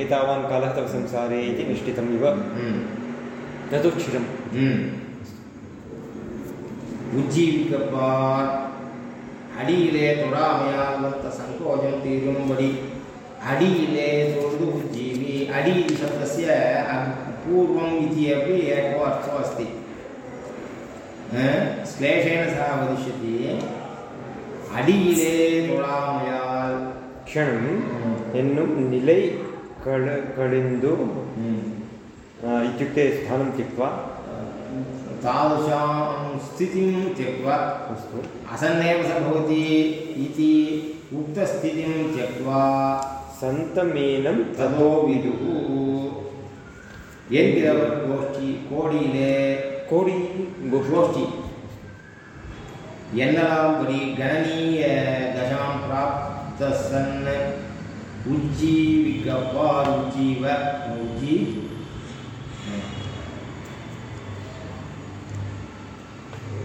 एतावान् कालः तव संसारे इति निश्चितम् इव। न तु क्षिरम् उज्जीविकपात् அடியிலே துறாமையால்வத்த சங்கோஜம் தீரும்படி அடியிலே தொழுது ஜீவி அடி शब्दस्य पूर्वम् इति अपि एको अर्थो अस्ति श्लेषेण सह वदिष्यति அடியிலே துழாமையால் க்ஷணம் என்னும் நிலை கழ கழிந்து इत्युक्ते स्थानं त्यक्त्वा तादृशां स्थितिं त्यक्त्वा अस्तु असन्नेव स भवति इति उक्तस्थितिं त्यक्त्वा सन्तमेनं ततो विदुः என்கிறவர் கோஷ்டி கோடியிலே கோடி கோஷ்டி என்னலாம்படி கணனீய தசாம் பிராப்த சன் உஜ்ஜீவிகவார் உஜ்ஜீவ உஜ்ஜி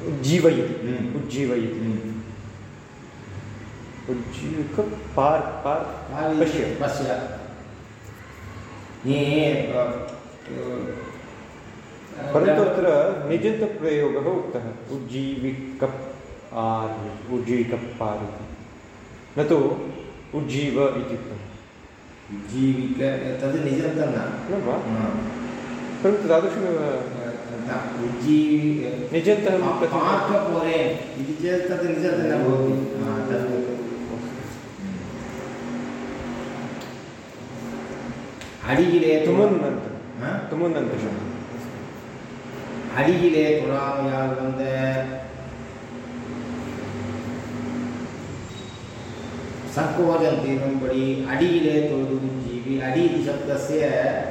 उज्जीवयति। हम्म। उज्जीवयति। उज्जीवक पार् पार् पश्य। पश्य। ये परन्तु अत्र निजन्तप्रयोगः उक्तः। उज्जीविकप् आर् उज्जीविकप् आर् इति न तु उज्जीव इति उक्तं। जीविक तद् निजन्तं न वा? परन्तु तादृशमेव न, उज्जीवि निजन्तः पा- कथं पाकपोरे इति चेत् तद् निजन्तं न भवति हा, तद् அடியிலே तुमुन्नन्त ஆ? तुमुन्नन्त शब्दः அடியிலே தொழாமையால் வந்த சங்கோஜம் தீரும்படி அடியிலே தொழுது ஜீவி அடி इति शब्दस्य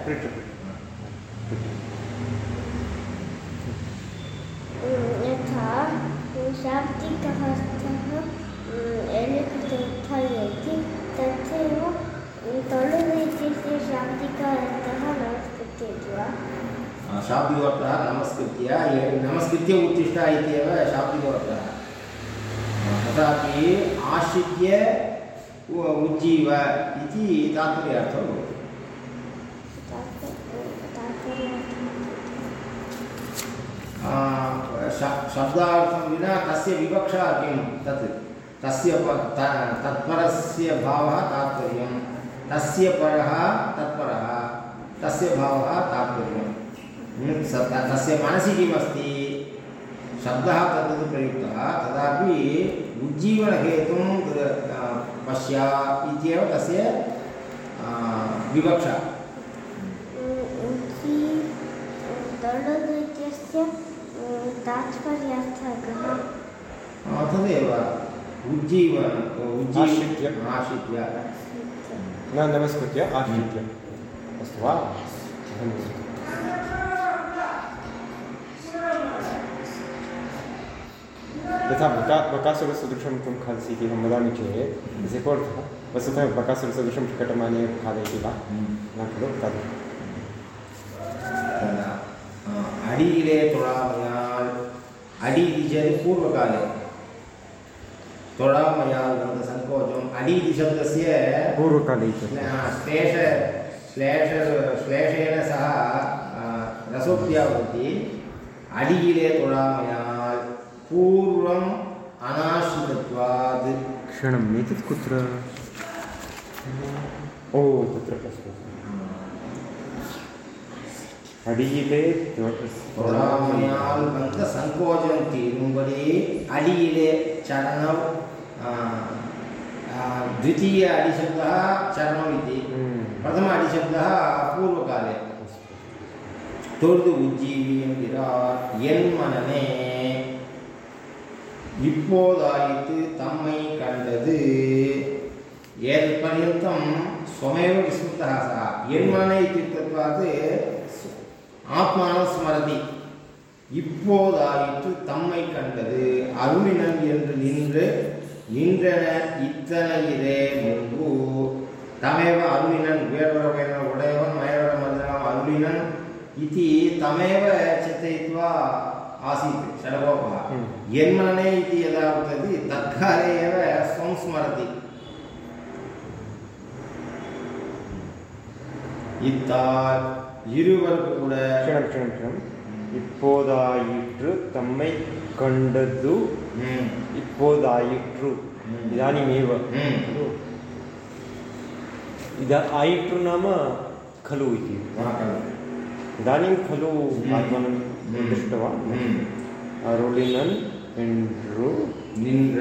पृच्छतु शाब्दिकः स्थः एलिकृते तथैव तळुरु शाब्दिकः अर्थः नमस्कृत्य वा नमस्कृत्य नमस्कृत्य उत्तिष्ठ इत्येव शाब्दिकोऽर्थः तथापि आश्रित्य उज्जीव इति तात्पर्यार्थः भवति। श- शब्दार्थं विना तस्य विवक्षा किं? तत् तस्य प- तत्परस्य भावः तात्पर्यं तस्य परः तत्परः। तस्य भावः तात्पर्यं हम्म, तस्य मनसि किमस्ति? शब्दः तद्वत् प्रयुक्तः। तदापि उज्जीवनहेतुं तद्, पश्य इत्येव तस्य विवक्षा। तात्पर्यार्थः आ, तदेव उज्जीव आश्रित्य। आश्रित्य। न नमस्कृत्य आश्रित्य। अस्तु वा? यथा बका बकासुरसदृशं त्वं खादसि इति अहं वदामि चेत् वस्तुतः बकासुरसदृशं शकटमानीय खादयति वा? न खलु तदा അടിയിലെ തൊഴാമയാൾ അടി ദിശയിൽ പൂർവകാലേ തൊഴാമയാൾ നമുക്ക് സങ്കോചം അടി ശബ്ദസ്യ പൂർവകാലേ ശ്ലേഷ ശ്ലേഷ ശ്ലേഷേണ സഹ रसोक्त्या भवति अडिगिले तुळामयात् पूर्वम् अनाश्रितत्वात् क्षणम् एतत् कुत्र ओ तत्र प्रश्नः அடியிலே தொடாமையால் வந்த சங்கோஜம் தீரும்படி அடியிலே சரணம் द्वितीय अडिशब्दः चरणमिति प्रथम अडिशब्दः पूर्वकाले तोर्दु उज्जीवीयं विराट् यन्मनने இப்போதாயித்து தம்மை கண்டது. ஏற்பர்யந்தம் ஸ்வமேவ விஸ்மிதா சா என் மன இத்தியுக்தத்வாத் ஆத்மான ஸ்மரதி இப்போதாயிற்று தம்மை கண்டது அருளினம் என்று நின்று நின்றன இத்தனையிலே முன்பு தமேவ அருளினன் உயர்வர உயர்வ உடையவன் மயவர மதனம் அருளினன் இது தமேவ சித்தயித்வா ஆசீத் ஷடகோபா என்மனனே இது எதா உத்தது தற்காலே ஏவ ஸ்வம் ஸ்மரதி இத்தார் இத்தால் இருவர் கூட क्षणं क्षणं क्षणम् இப்போதாயிற்று தம்மை கண்டது ம், இப்போதாயிற்று ம். इदानीमेव ம். खलु इदा ऐटु नाम खलु इति हाँ, खलु इदानीं खलु हम्म। आत्मानं हम्म। दृष्टवान् हम्म। अरुलिनन् इण्ड्रु நின்ற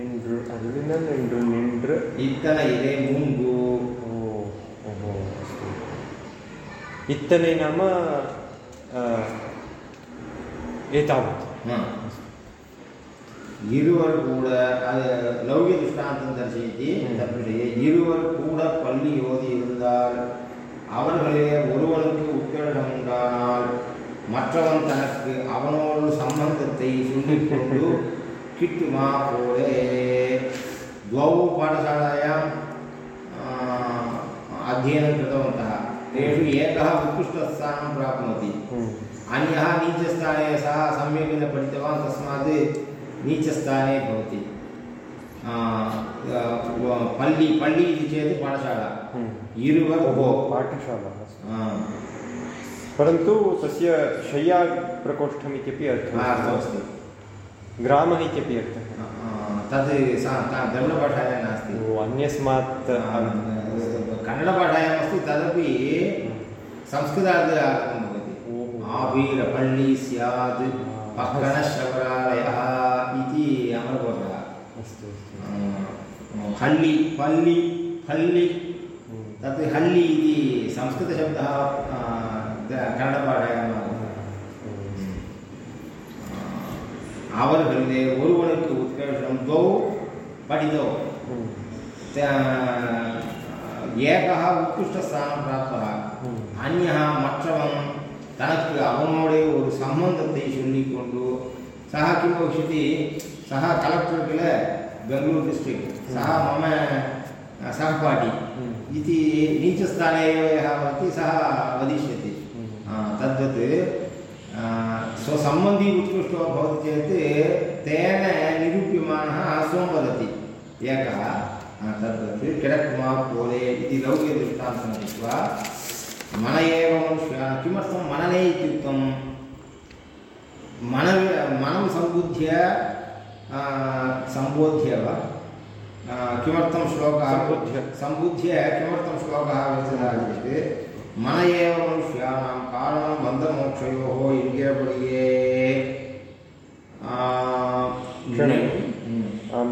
इण्ड्रु अरुलिनन् इण्ड्रु निण्ड्र இத்தனை இதே முன்பு इत्तने नाम अ, एतावत् ஆ. இருவர் கூட அது லௌகிய திருஷ்டாந்தம் தரிசித்து ம். தன்னுடைய இருவர் கூட பள்ளி ஓதி இருந்தால் அவர்களே ஒருவனுக்கு உத்வேகம் உண்டானால் மற்றவன் தனக்கு அவனோடு சம்பந்தத்தை சொல்லிக் கொண்டு கிட்டுமா போலே द्वौ पाठशालायां आ, अध्ययनं कृतवन्तः तेषु एकः उत्कृष्टस्थानं प्राप्नोति। हम्म। अन्यः नीचस्थाने सः सम्यक् न पठितवान् तस्मात् नीचस्थाने भवति। पल्लि पल्लि इति चेत् पाठशाला। हम्म। इरुवर् भो। पाठशाला अस्ति परन्तु तस्य शय्याप्रकोष्ठम् इत्यपि अर्थः अर्थमस्ति। ग्रामः इत्यपि अर्थः। तद् सा ता- नास्ति। अन्यस्मात् आ, कन्नडपाठायाम् अस्ति तदपि संस्कृतात् आगतं भवति ओहो। आवीरपल्ली स्यात् पक्कनशबरालयः इति अमरकोशः अस्तु अस्तु अं, हल्लि पल्लि हल्लि हम्म। तत् हल्लि इति संस्कृतशब्दः अं, द- कन्नडभाषायाम् आगतः அவர்களிலே ஒருவனுக்கு உத்கர்ஷம் தோ படித்தோ हम्म। த- ஏகः உத்கிருஷ்டஸ்தானம் பிராப்தः ம். அந்யः மற்றவன் தனக்கு அவனோடே ஒரு சம்பந்தத்தை சொல்லிக்கொண்டு सः किं भविष्यति सः कलेक्टर् किल बेङ्गलूर् डिस्ट्रिक्ट् सः मम सहपाठी हम्म। इति नीचस्थाने एव यः भवति सः वदिष्यति हम्म। आ, तद्वत् आ, स्वसम्बन्धी उत्कृष्टो भवति चेत् तेन निरूप्यमानः स्वं वदति एकः तत्र क्रिडक्मा बोले मन एवं मनुष्याः किमर्थं मनने इत्युक्तं? मन मनं संबोध्य सम्बोध्य वा? किमर्थं श्लोकः? सम्बुध्य सम्बुध्य मन एव मनुष्याणां कारणं बन्धमोक्षयोः युगे पडिये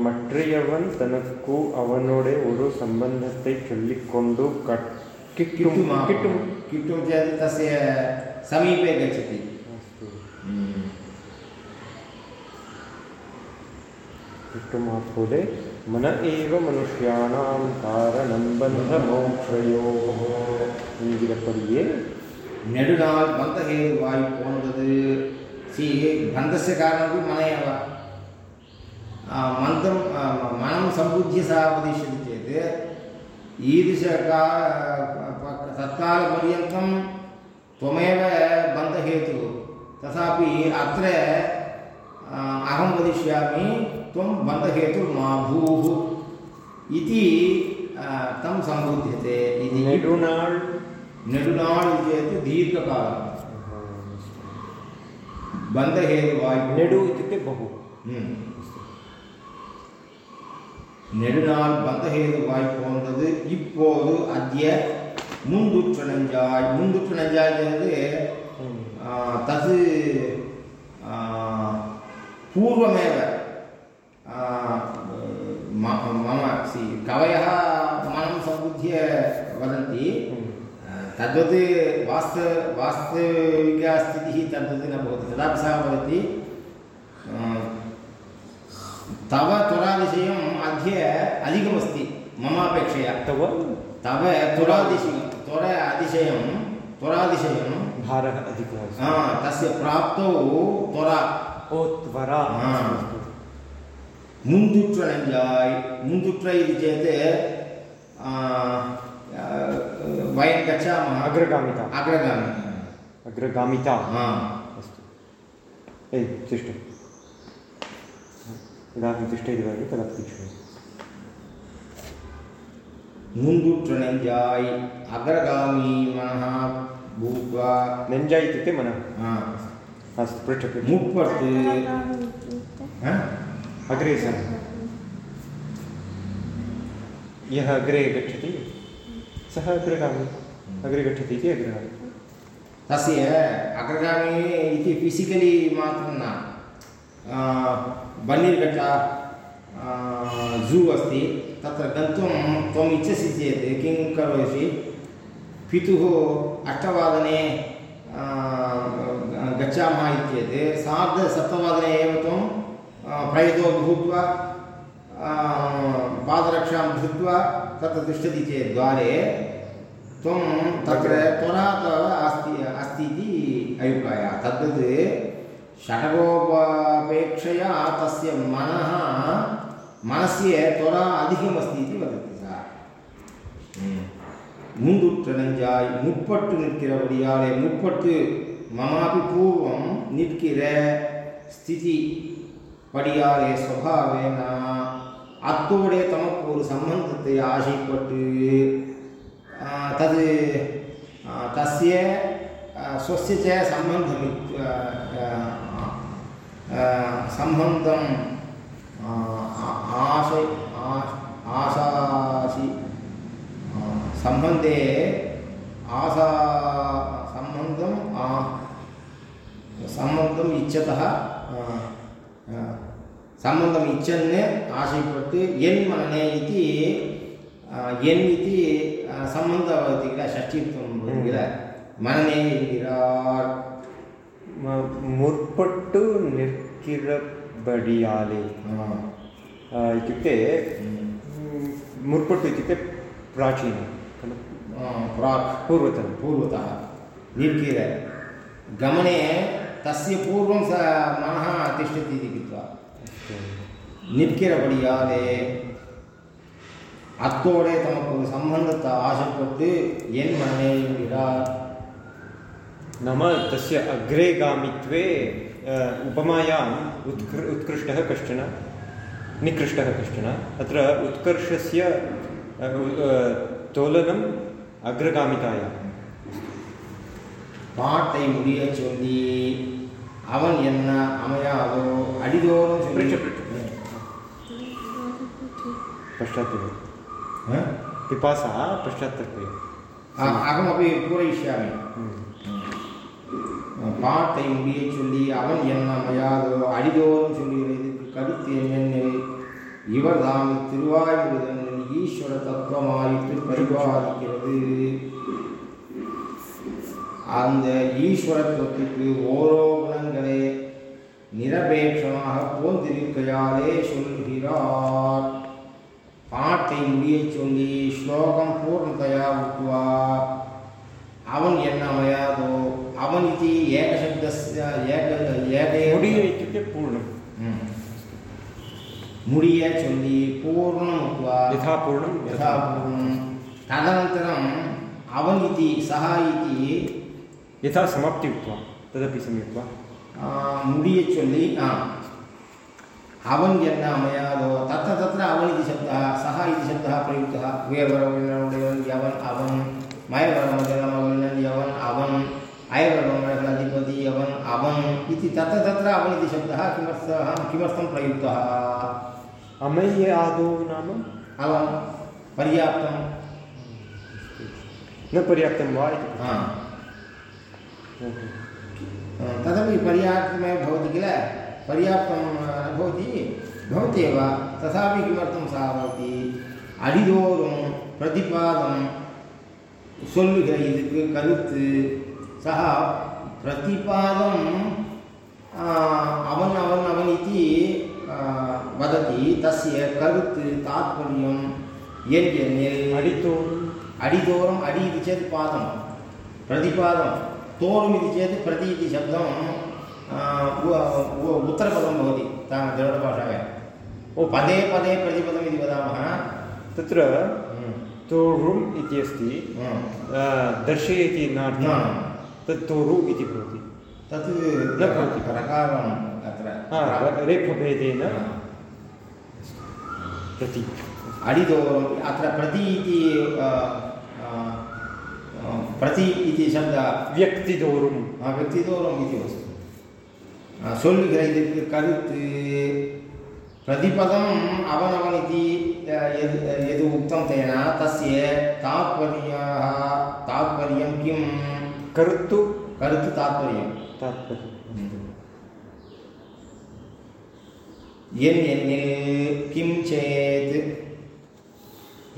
மற்றையவன் தனக்கு அவனோட ஒரு சம்பந்தத்தை சொல்லிக்கொண்டு கிட்டும் கிட்டும் किन्तु चेत् तस्य समीपे गच्छति किट्टुमापुरे मन एव मनुष्याणां कारणं बन्धमोक्षयोः இங்கிலப்படியே நெடுநாள் பந்தகே வாய் போன்றது. சி பந்தச காரணம் மனையவா? मन्त्रं मनं सम्पूज्य सः उपदिशति चेत् ईदृशका तत्कालपर्यन्तं त्वमेव बन्धहेतुः तथापि अत्र अहं वदिष्यामि त्वं बन्धहेतुर्मा भूः इति तं सम्बुध्यते इति नेडुनाळ् नेडुनाळ् चेत् दीर्घकालं बन्धहेतुवायु नेडु इत्युक्ते बहु நெடுநாள் பந்தகேதுவாய் போன்றது இப்போது அத்திய முந்துற்று நஞ்சாய் முந்துற்று நஞ்சாய்ங்கிறது தது பூர்வமேவ मम सि कवयः मनं सम्बुध्य वदन्ति तद्वत् वास्त वास्तविका स्थितिः तद्वत् न भवति तदापि सः वदति तव तुरादिशयम् अद्य अधिकमस्ति मम अपेक्षया। तव? तव तुरादिशयं तुर अतिशयं तुरादिशयं भारः अधिकः हा तस्य प्राप्तौ त्वरा। ओ त्वरा। मुन्दुट्रञ्जाय् मुन्दुट्र इति चेत् वयं गच्छामः। अग्रगामिता। अग्रगामिता। अग्रगामिता। हा। अस्तु। तिष्ठतु इदानीं तिष्ठति तदपेक्षते मुन्दु नेञ्जाय् अग्रगामी मनः भूत्वा। नेञ्जाय् इत्युक्ते मनः। हाँ। अस्तु पृच्छतु मुप्पत् हाँ? अग्रे सः यः अग्रे गच्छति सः अग्रगामी। अग्रे गच्छति इति अग्रगामी। तस्य अग्रगामी इति फिसिकलि मात्रं न। बन्नीर्घट्टा ज़ू अस्ति, तत्र गन्तुं त्वम् इच्छसि चेत् किं करोषि? पितुः अष्टवादने गच्छामः इत्येत् सार्धसप्तवादने एव त्वं प्रयतो भूत्वा पादरक्षां धृत्वा तत्र तिष्ठति चेत् द्वारे त्वं तत्र त्वरा तव अस्ति अस्ति इति अभिप्रायः। तद्वत् षडकोपापेक्षया तस्य मनः मनस्य त्वरा अधिकमस्ति इति वदति सः முந்துற்றனஞ்சாய் முற்பட்டு நிற்கிறபடியாலே முற்பட்டு மமாபி பூர்வம் நிற்கிற ஸ்திதி படியாலே ஸ்வபாவேன அத்தோடே தமக்கு ஒரு சம்பந்தத்தை ஆசைப்பட்டு तद् तस्य स्वस्य च सम्बन्धम् आशय आशासि सम्बन्धे आशा सम्बन्धं सम्बन्धम् इच्छतः सम्बन्धम् इच्छन् आशयपट् यन् मनने इति यन् इति सम्बन्धः भवति किल षष्ठीयुक्तं भवति किल मनने विराट् मुर्पट्टु निर्किरबडियाले इत्युक्ते मुर्पट्टु इत्युक्ते प्राचीनं खलु प्राक् पूर्वतनं पूर्वतः निर्किर गमने तस्य पूर्वं स मनः तिष्ठति इति कृत्वा நிற்கிறபடியாலே அத்தோடே தமக்கு ஒரு சம்பந்தத்தை ஆசைப்பட்டு என் மனே என்கிறார் नाम तस्य अग्रेगामित्वे उपमायाम् उत्कृ उत्कृष्टः कश्चन निकृष्टः कश्चन अत्र उत्कर्षस्य तोलनम् अग्रगामितायाम् பாட்டை முடிய சொல்லி அவன் என்ன அமையாதோ அடிதோறும் சொல்லி पृच्छ पृच्छ पश्चात् एव हा? पिपासा पश्चात् तर्पय अ- अहमपि पूरयिष्यामि பாட்டை முடிய சொல்லி அவன் என்ன மையாதோ அடிதோறும் சொல்லுகிறதுக்கு கருத்து என்னென்னில் இவர் தாம் திருவாயுதனில் ஈஸ்வர தத்துவமாயிட்டு பரிபாலிக்கிறது. அந்த ஈஸ்வரத்துவத்துக்கு ஓரோ குணங்களே நிரபேட்சமாக போந்திருக்கையாலே சொல்கிறார். பாட்டை முடிய சொல்லி ஸ்லோகம் பூர்ணத்தையா உக்வா அவன் என்ன அமையாதோ अवनिति एकशब्दस्य एक एते एकेव इत्युक्ते पूर्णं हम्म। मुडिय चोल्लि पूर्णम् उक्त्वा यथा पूर्णं यथा पूर्णं तदनन्तरम् अवनिति सः इति यथा समाप्ति उक्त्वा तदपि सम्यक् वा मुडिय चोल्लि अवन् यन्न मयादो तत्र तत्र अवन् इति शब्दः सः इति शब्दः प्रयुक्तः। वेवरवन् यवन् अवन् मयवरमजलमवन् यवन् इति तत्र तत्र अवन् इति शब्दः किमर्थः किमर्थं प्रयुक्तः अमय्य आदौ नाम अवन् पर्याप्तं न पर्याप्तं वा इति हा ओहो। तदपि पर्याप्तमेव भवति किल पर्याप्तं न भवति भवत्येव तथापि किमर्थं सः भवति அடிதோறும் பிரதிபாதம் சொல்லுகிற இதுக்கு கருத்து சக பிரதிபாதம் अवन अवन अवन इति वदति तस्य करुत् तात्पर्यं यन् यन् अडितोरम् अडितोरम् अडि इति चेत् पादं प्रतिपादं। तोरम् इति चेत् प्रति इति शब्दं उत्तरपदं भवति द्रविडभाषायां। ओ पदे पदे प्रतिपदम् इति वदामः। तत्र हम्म। तोरुम् इति अस्ति हम्म। दर्शयति न। तत् तोरु इति भवति। तत् न भवति। रकारम् अत्र हा र- रेफभेदेन प्रति अडितोरम् अत्र प्रति इति अ, अ, अ, प्रति इति शब्दः व्यक्तिदोरुं ஆ, வெற்றிதோறும் இது வஸ்து ஆ, சொல்லுகிற இதற்கு கருத்து பிரதிபதம் அவனவன் இது அ, எது எது उक्तं तेन तस्य तात्पर्यः तात्पर्यं किं कर्तु करुतु तात्पर्यं तात्पर्यं என் எண்ணில் கிம் சேத்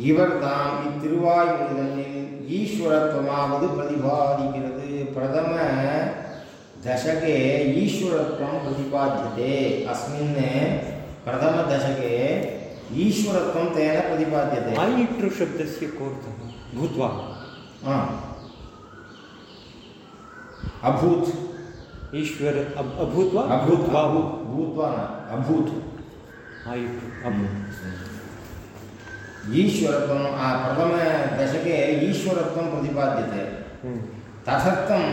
இவர்தாம் இத்திருவாய்மொழிதனில் ஈஸ்வரத்துவமாவது பிரதிபாதிக்கிறது பிரதம दशके ईश्वरत्वं प्रतिपाद्यते अस्मिन् प्रथमदशके ईश्वरत्वं तेन प्रतिपाद्यते आयिटृ शब्दस्य कोऽर्थः भूत्वा हा अभूत् ईश्वर अब् अभूत् वा अभूत् वा अभूत्। भूत्वा न अभूत् ईश्वरत्वं आ, प्रथमदशके ईश्वरत्वं प्रतिपाद्यते। हम्म। तदर्थम्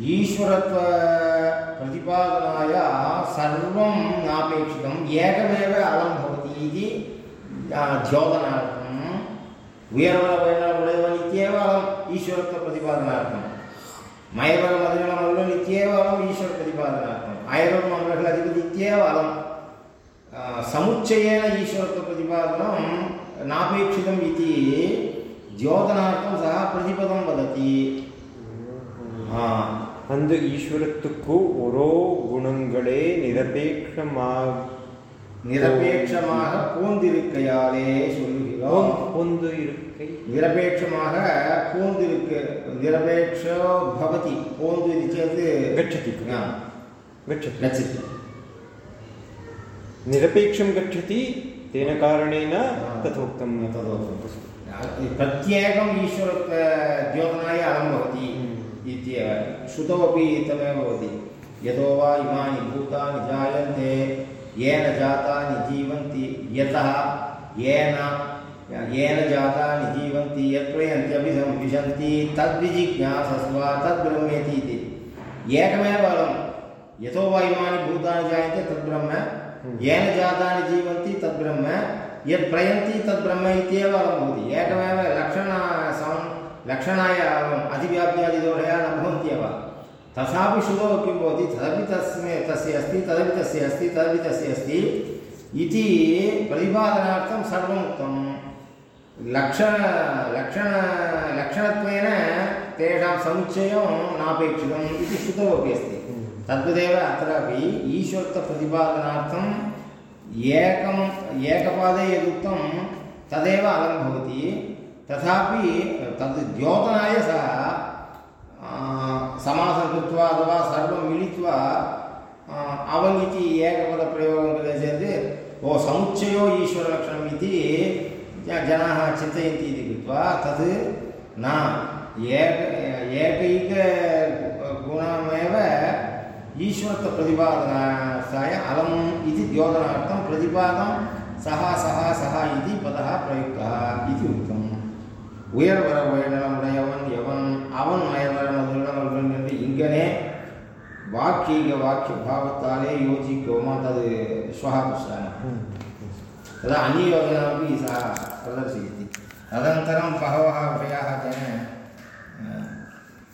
ईश्वरत्वप्रतिपादनाय सर्वं नापेक्षितम् एकमेव अलं भवति इति आ, द्योतनार्थम् उयर्वरवैणवुडैवन् इत्येव మయబలం అధిగణంలో నిత్యేవాలం ఈశ్వర ప్రతిపాదనార్థం ఆయబలం మండల అధిపతి నిత్యేవాలం సముచ్చయన ఈశ్వరత్వ ప్రతిపాదనం నాపేక్షితం ఇది ద్యోతనార్థం సహా ప్రతిపదం వదతి அந்த ஈஸ்வரத்துக்கு ஒரோ குணங்களே நிரபேட்சமாக நிரபேட்சமாக பூந்திருக்கையாலே சொல்லு சொல்லுகிறோம் பொந்து இருக்கை निरपेक्षमाः पून्दिरुक् निरपेक्षो भवति पून्तु इति चेत् गच्छति हा, गच्छति गच्छति निरपेक्षं गच्छति तेन कारणेन तथोक्तं तदुक्तं। प्रत्येकम् ईश्वरत्व द्योतनाय अलं भवति इत्येव श्रुतोपि तमेव भवति यतो वा इमानि भूतानि जायन्ते येन जातानि जीवन्ति यतः येन येन जातानि जीवन्ति यत्प्रयन्त्यपि विशन्ति तद्विजिज्ञासस्व तद्ब्रह्मेति इति एकमेव अलं यतो वा इमानि भूतानि जायन्ते तद्ब्रह्म। येन जातानि जीवन्ति तद्ब्रह्म। यत् प्रयन्ति तद्ब्रह्म इत्येव अलं भवति। एकमेव लक्षण लक्षणाय अलम् अतिव्याप्त्यादिदोषया न भवन्त्येव तथापि किं भवति? तदपि तस्मै तस्य अस्ति तदपि तस्य अस्ति तदपि तस्य अस्ति इति प्रतिपादनार्थं सर्वम् उक्तं लक्षण लक्षण, लक्षणत्वेन तेषां समुच्चयं नापेक्षितम् इति श्रुतौ अपि अस्ति। तद्वदेव अत्रापि ईश्वरत्वप्रतिपादनार्थम् एकम्, एकपादे यदुक्तं तदेव अलं भवति। तथापि तद् द्योतनाय सः समासं कृत्वा अथवा सर्वं मिलित्वा अवङ् इति एकपदप्रयोगं कृते चेत्, ओ, समुच्चयो ईश्वरलक्षणम् इति जनाः चिन्तयन्ति इति कृत्वा तद् न एक एकैकगुणमेव ईश्वरत्वप्रतिपादनार्थाय अलम् इति द्योतनार्थं प्रतिपादं सः सः सः इति पदः प्रयुक्तः इति उक्तम् உயர்வர உயர்நலம் உடையவன் எவன் அவன் மயவர மதுரணம் என்று இங்கனே வாக்கிய வாக்கிய பாவத்தாலே யோசிக்கோமா तद् श्वः पश्यामः तदा अन्ययोजनापि सः प्रदर्शयति तदनन्तरं बहवः विषयाः तेन